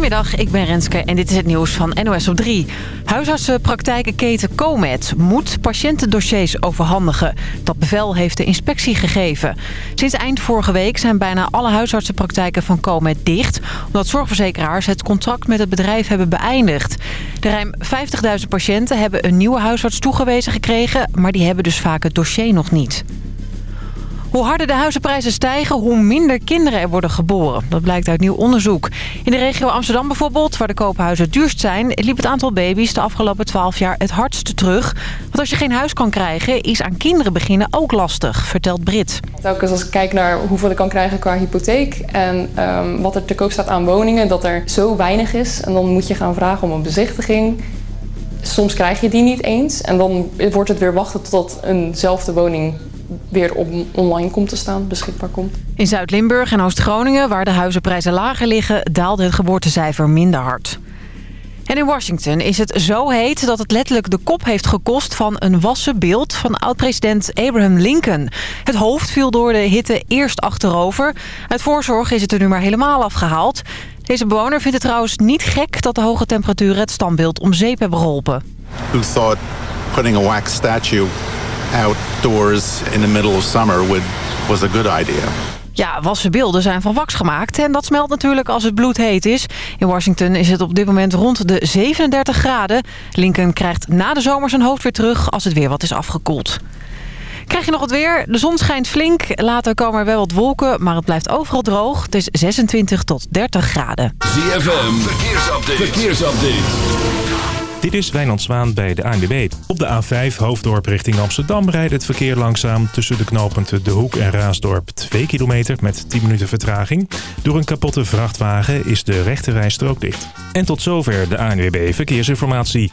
Goedemiddag, ik ben Renske en dit is het nieuws van NOS op 3. Huisartsenpraktijkenketen Comet moet patiëntendossiers overhandigen. Dat bevel heeft de inspectie gegeven. Sinds eind vorige week zijn bijna alle huisartsenpraktijken van Comet dicht... omdat zorgverzekeraars het contract met het bedrijf hebben beëindigd. De ruim 50.000 patiënten hebben een nieuwe huisarts toegewezen gekregen... maar die hebben dus vaak het dossier nog niet. Hoe harder de huizenprijzen stijgen, hoe minder kinderen er worden geboren. Dat blijkt uit nieuw onderzoek. In de regio Amsterdam bijvoorbeeld, waar de koophuizen het duurst zijn... liep het aantal baby's de afgelopen 12 jaar het hardst terug. Want als je geen huis kan krijgen, is aan kinderen beginnen ook lastig, vertelt Brit. Telkens als ik kijk naar hoeveel ik kan krijgen qua hypotheek... en um, wat er te koop staat aan woningen, dat er zo weinig is. En dan moet je gaan vragen om een bezichtiging... Soms krijg je die niet eens en dan wordt het weer wachten tot eenzelfde woning weer op, online komt te staan, beschikbaar komt. In Zuid-Limburg en Oost-Groningen, waar de huizenprijzen lager liggen... daalde het geboortecijfer minder hard. En in Washington is het zo heet dat het letterlijk de kop heeft gekost... van een wassen beeld van oud-president Abraham Lincoln. Het hoofd viel door de hitte eerst achterover. Uit voorzorg is het er nu maar helemaal afgehaald. Deze bewoner vindt het trouwens niet gek dat de hoge temperaturen het standbeeld om zeep hebben geholpen. Who thought putting a wax statue outdoors in the middle of summer would, was a good idea. Ja, wassen beelden zijn van wax gemaakt en dat smelt natuurlijk als het bloed heet is. In Washington is het op dit moment rond de 37 graden. Lincoln krijgt na de zomer zijn hoofd weer terug als het weer wat is afgekoeld. Krijg je nog het weer? De zon schijnt flink. Later komen er wel wat wolken, maar het blijft overal droog. Het is 26 tot 30 graden. ZFM, verkeersupdate. verkeersupdate. Dit is Wijnand Zwaan bij de ANWB. Op de A5 Hoofddorp richting Amsterdam rijdt het verkeer langzaam... tussen de knooppunten De Hoek en Raasdorp 2 kilometer met 10 minuten vertraging. Door een kapotte vrachtwagen is de rechte rijstrook dicht. En tot zover de ANWB Verkeersinformatie.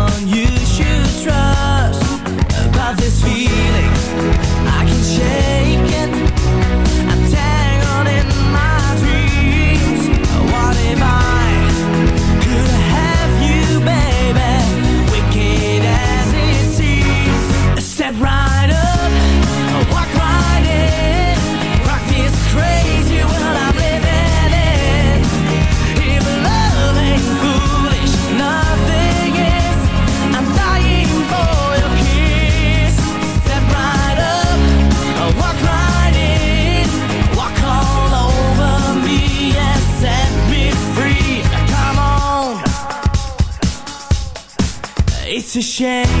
shame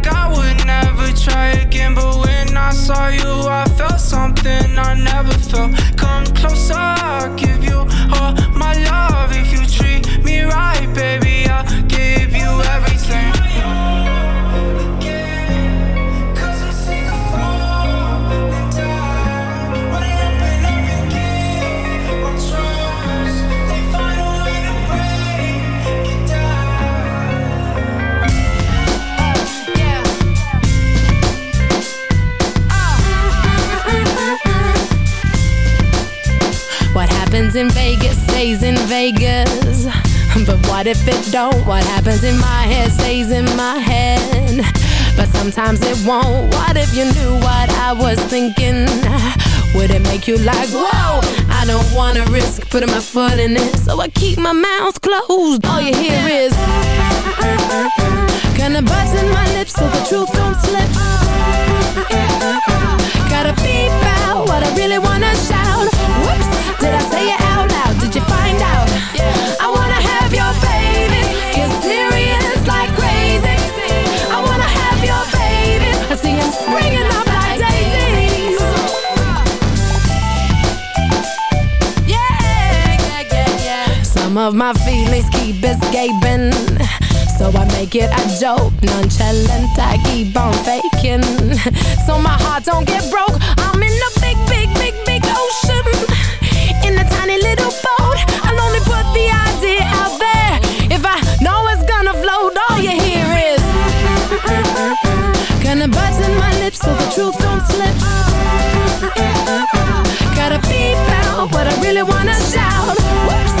try again. But when I saw you, I felt something I never felt. Come closer, I'll give you all my love. Happens in Vegas stays in Vegas. But what if it don't? What happens in my head stays in my head. But sometimes it won't. What if you knew what I was thinking? Would it make you like, whoa? I don't wanna risk putting my foot in it. So I keep my mouth closed. All you hear is. Gonna button my lips so the truth don't slip. Gotta beep out what I really wanna shout. Whoops, did I say it out loud? Did you find out? I wanna have your baby. Get serious like crazy. I wanna have your baby. I see him springing up like daisies. Yeah, yeah, yeah, yeah. Some of my feelings keep escaping. So I make it a joke, nonchalant, I keep on faking So my heart don't get broke, I'm in a big, big, big, ocean In a tiny little boat, I'll only put the idea out there. If I know it's gonna float, all you hear is Gonna button my lips so the truth don't slip. Gotta beep out what I really wanna shout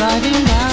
driving down.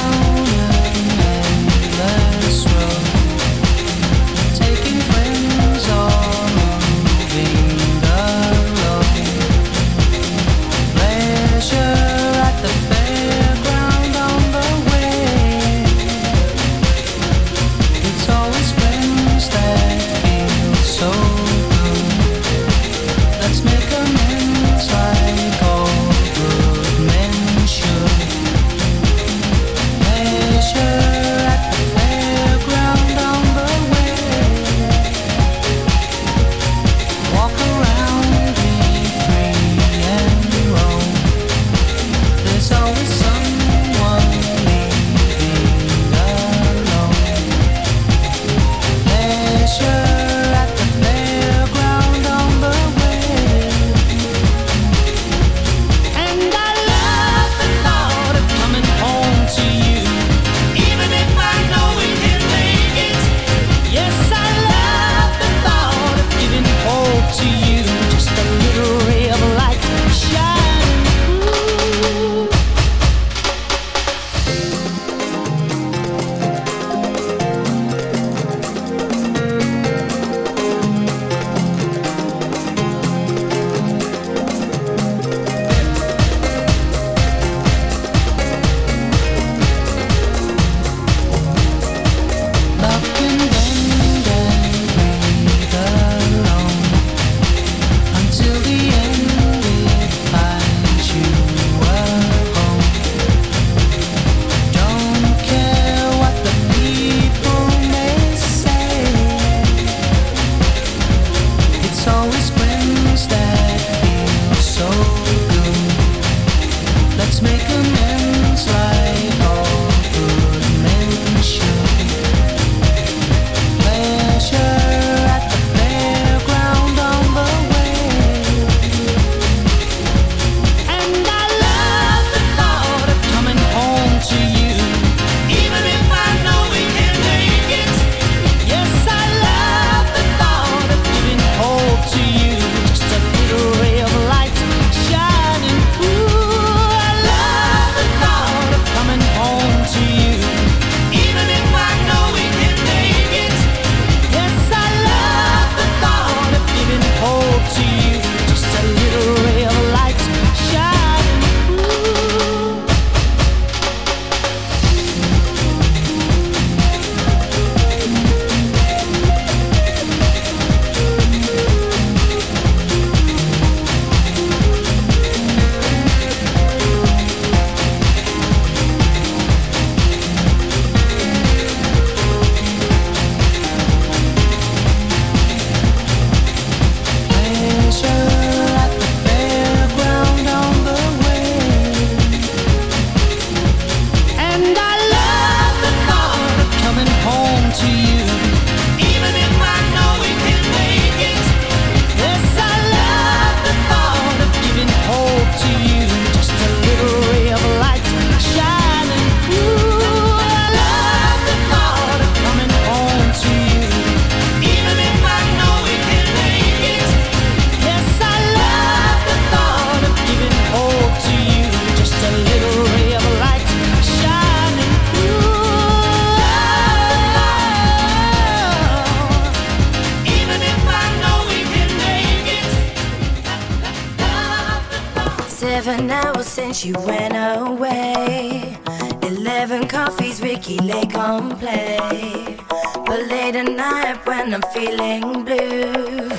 since you went away. Eleven coffees, Ricki Lake on play. But late at night when I'm feeling blue,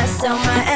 I saw my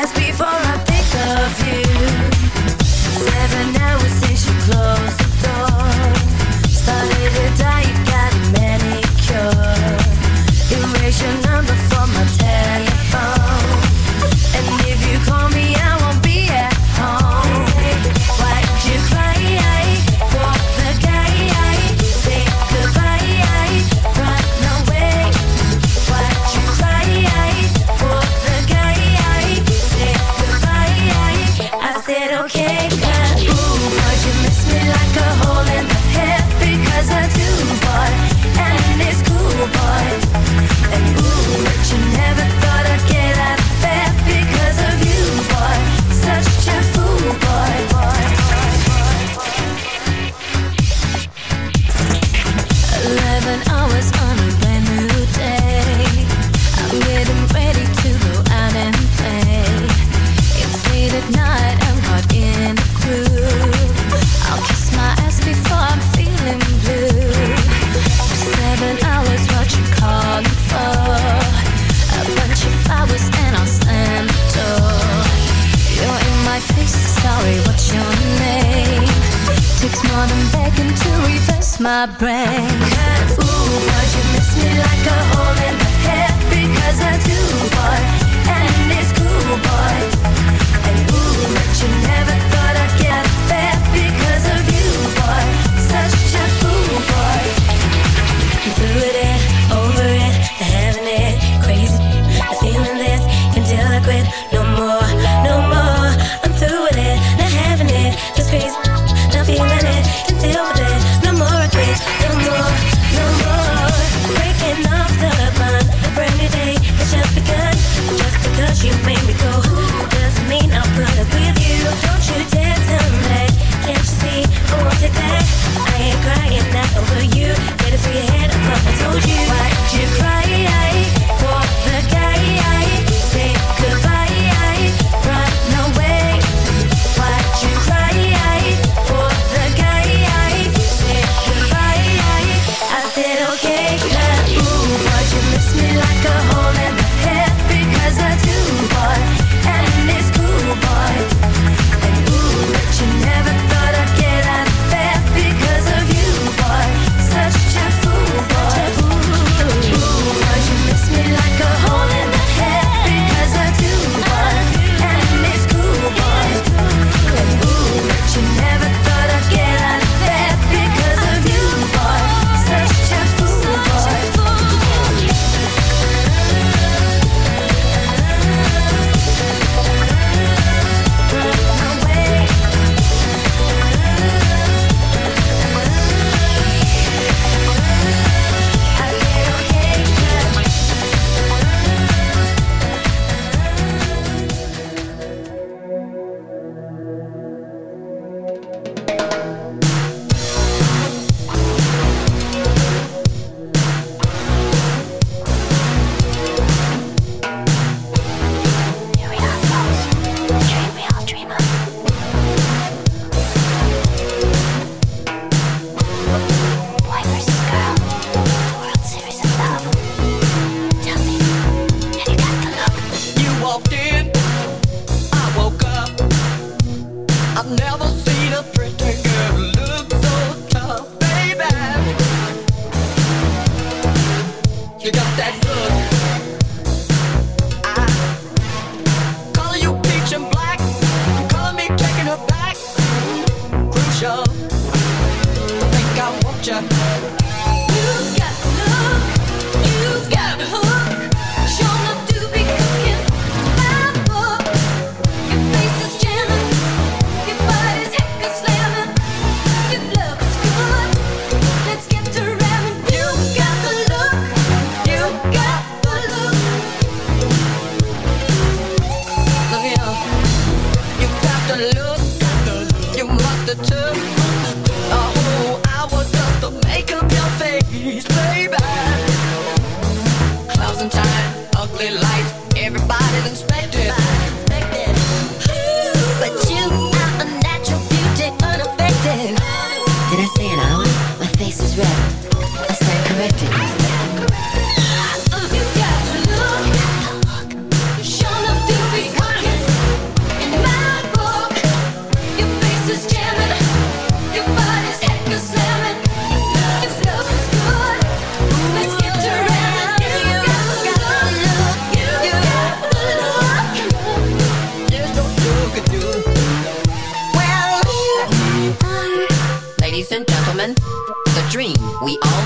my brain. Ooh, cause you miss me like a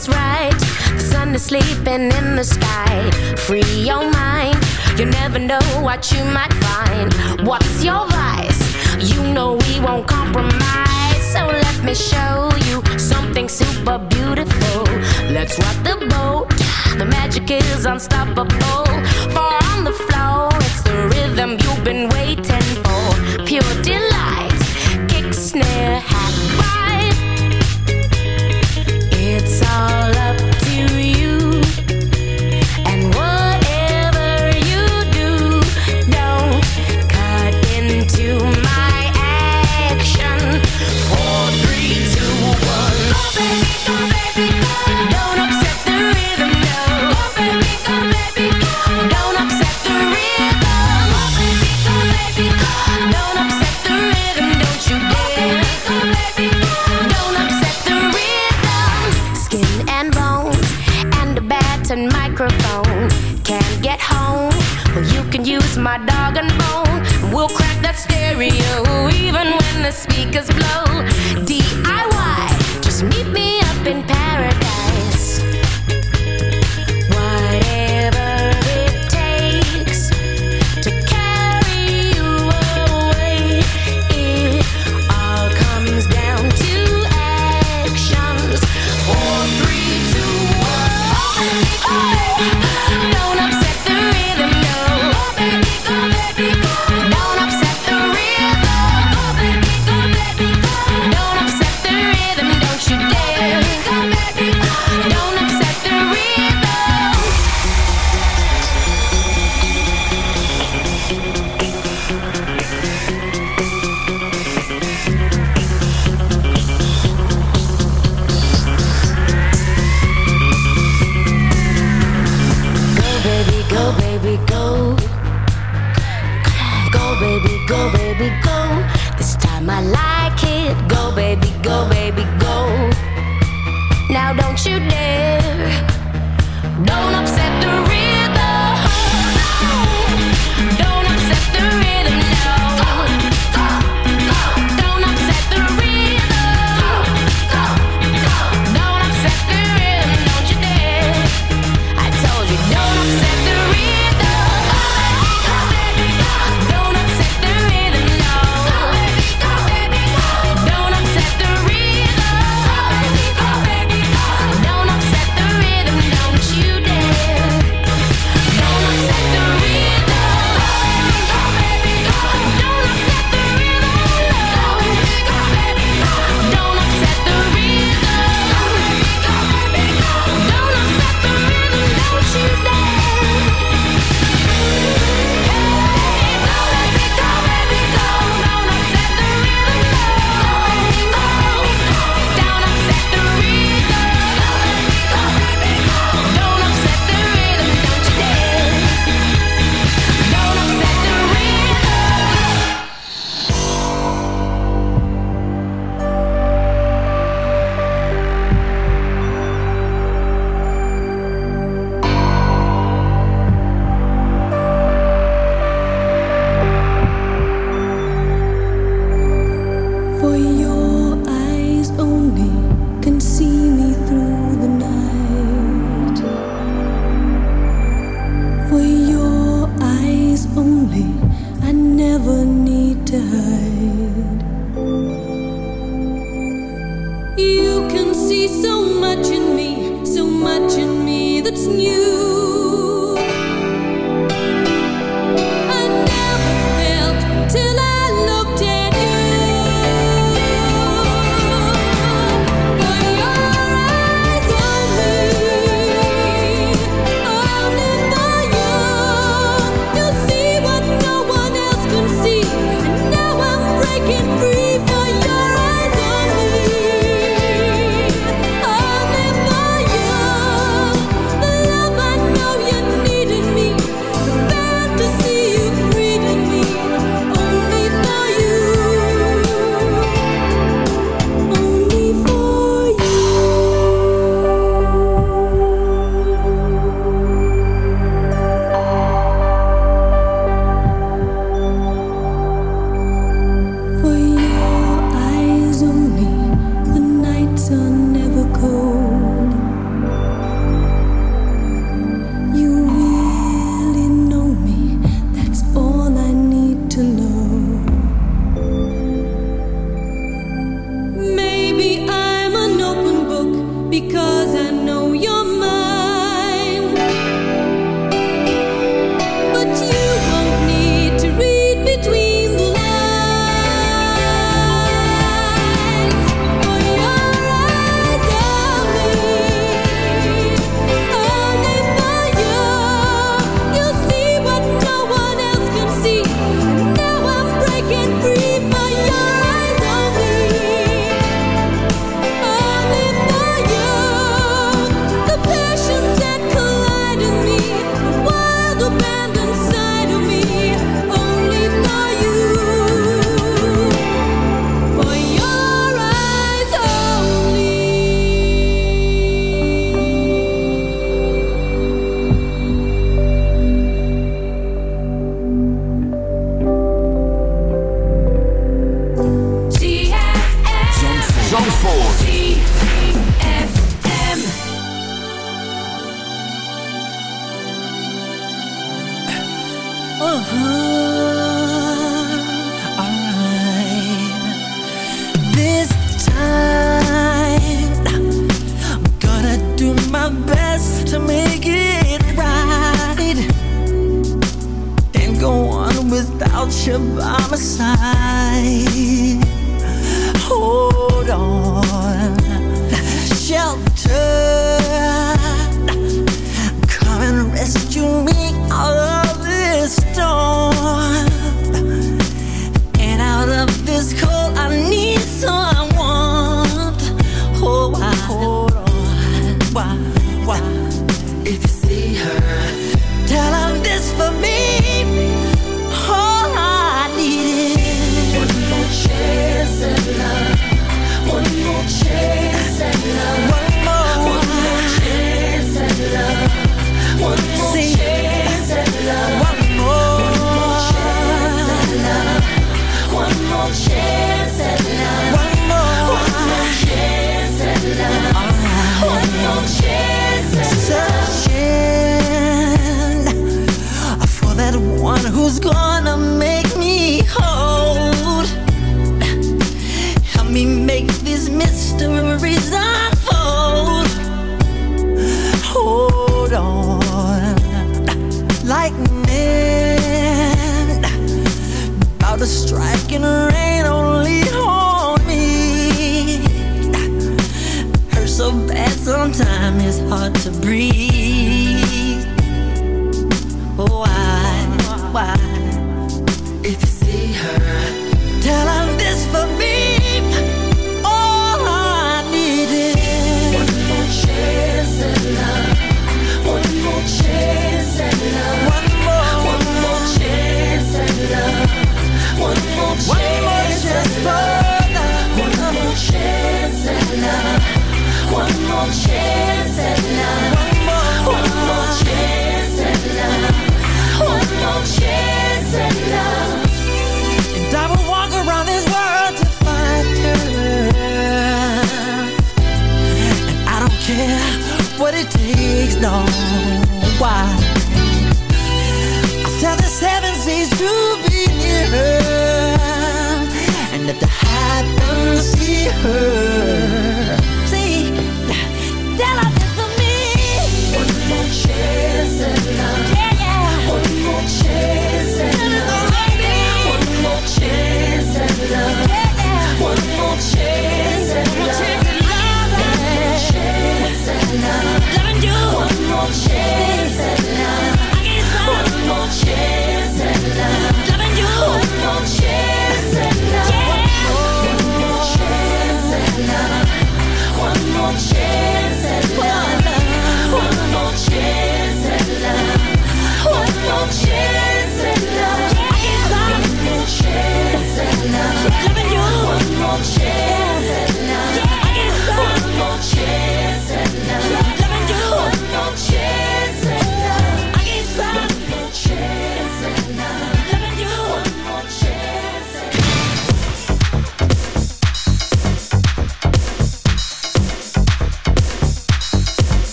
is right. The sun is sleeping in the sky. Free your mind. You never know what you might find. What's your vice? You know we won't compromise. So let me show you something super beautiful. Let's rock the boat. The magic is unstoppable. For on the floor, it's the rhythm you've been waiting for. Pure speakers blow.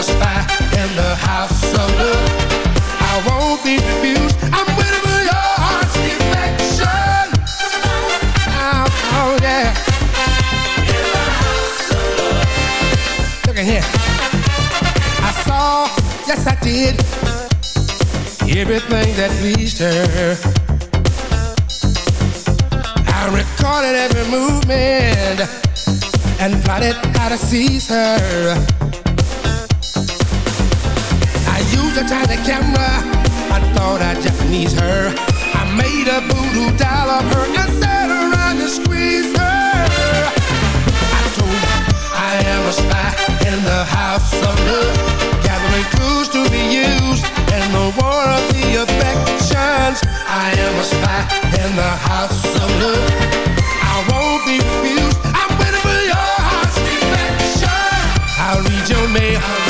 in the house of love. I won't be refused. I'm waiting for your heart's affection. Oh, oh, yeah. In the house of love. Look at here. I saw, yes I did, everything that pleased her. I recorded every movement and plotted how to seize her you to try the camera. I thought I Japanese her. I made a voodoo doll of her and sat around and squeezed her. I told her I am a spy in the house of love, gathering clues to be used in the war of the affections. I am a spy in the house of love. I won't be refused. I'm waiting for your heart's affection. I'll read your mail.